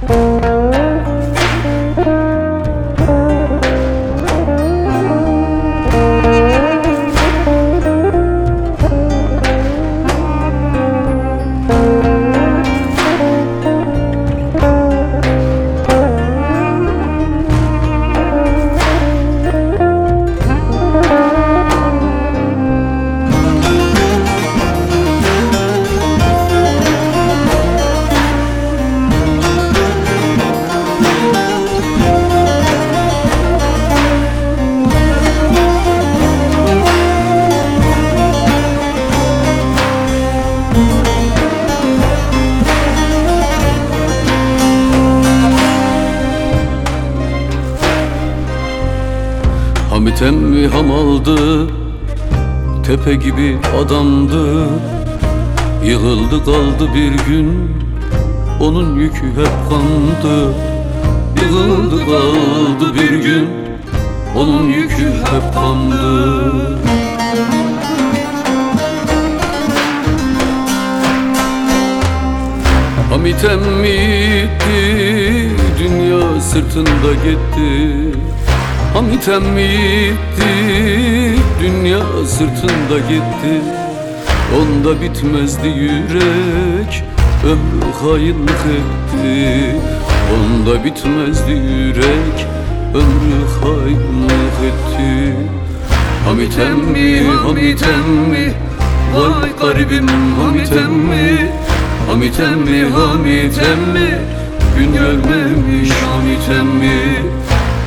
Hamit emmi hamaldı Tepe gibi adamdı. Yığıldı kaldı bir gün Onun yükü hep kandı. Yığıldı kaldı bir gün Onun yükü hep kandı. Hamit emmi gitti Dünya sırtında gitti Hamit emmi gitti? Dünya sırtında gitti. Onda bitmezdi yürek Ömrü hainlik etti. Onda bitmezdi yürek Ömrü hainlik etti. Hamit emmi, Hamit emmi Vay garibim Hamit emmi Hamit emmi, Hamit emmi Gün görmemiş Hamit emmi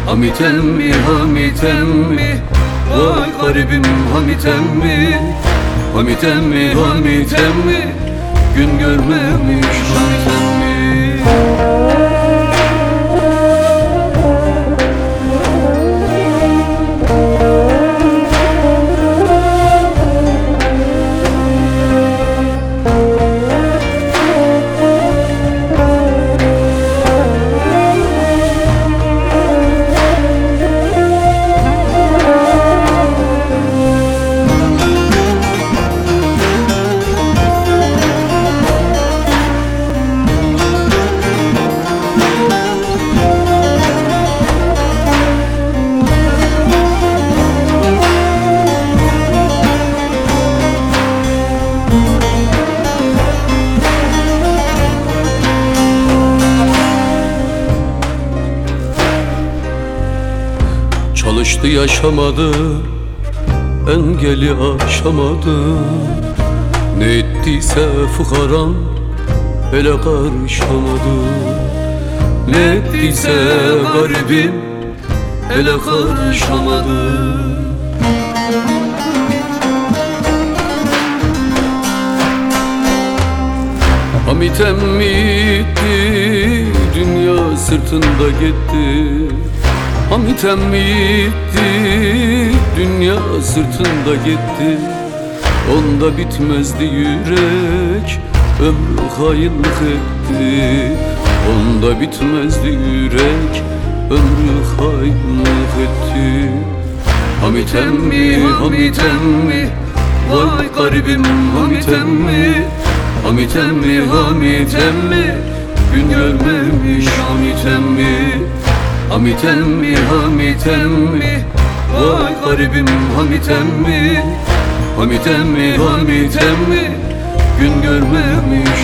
Hamit emmi, Hamit emmi Vay garibim Hamit emmi Hamit emmi, Hamit emmi Gün görmemiş Hamit emmi Çalıştı yaşamadı. Engeli aşamadı. Ne ettiyse fukaram Hele karışamadı. Ne ettiyse garibim Hele karışamadı. Hamit emmi gitti Dünya sırtında gitti Hamit emmi gitti Dünya sırtında gitti. Onda bitmezdi yürek Ömrü hainlik etti Onda bitmezdi yürek Ömrü hainlik etti Hamit emmi, Hamit emmi Vay garibim Hamit emmi. Hamit emmi, Hamit emmi Gün görmemiş Hamit emmi Hamit emmi, Hamit emmi Vay garibim Hamit emmi Hamit emmi, Hamit emmi Gün görmemiş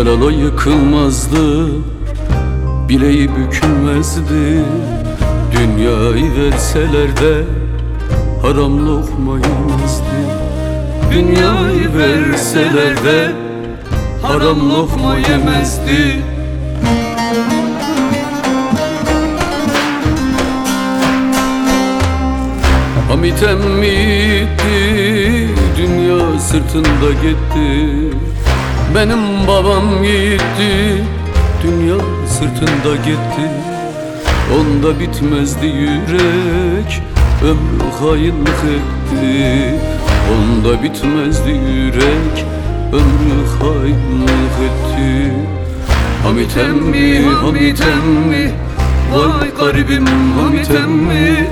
O yıkılmazdı Bileği bükülmezdi. Dünyayı verseler de Haram lokma yemezdi Dünyayı verseler de Haram lokma yemezdi Hamit emmitti Dünya sırtında gitti Benim babam gitti Dünya sırtında gitti. Onda bitmezdi yürek Ömrü hainlik etti. Onda bitmezdi yürek Ömrü hainlik etti. Hamit emmi, Hamit emmi Vay garibim Hamit emmi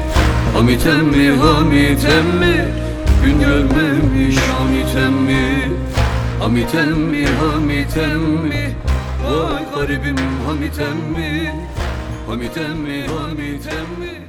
Hamit emmi, Hamit emmi Gün görmemiş Hamit emmi Hamit emmi, Hamit emmi Vay garibim Hamit emmi Hamit emmi, Hamit emmi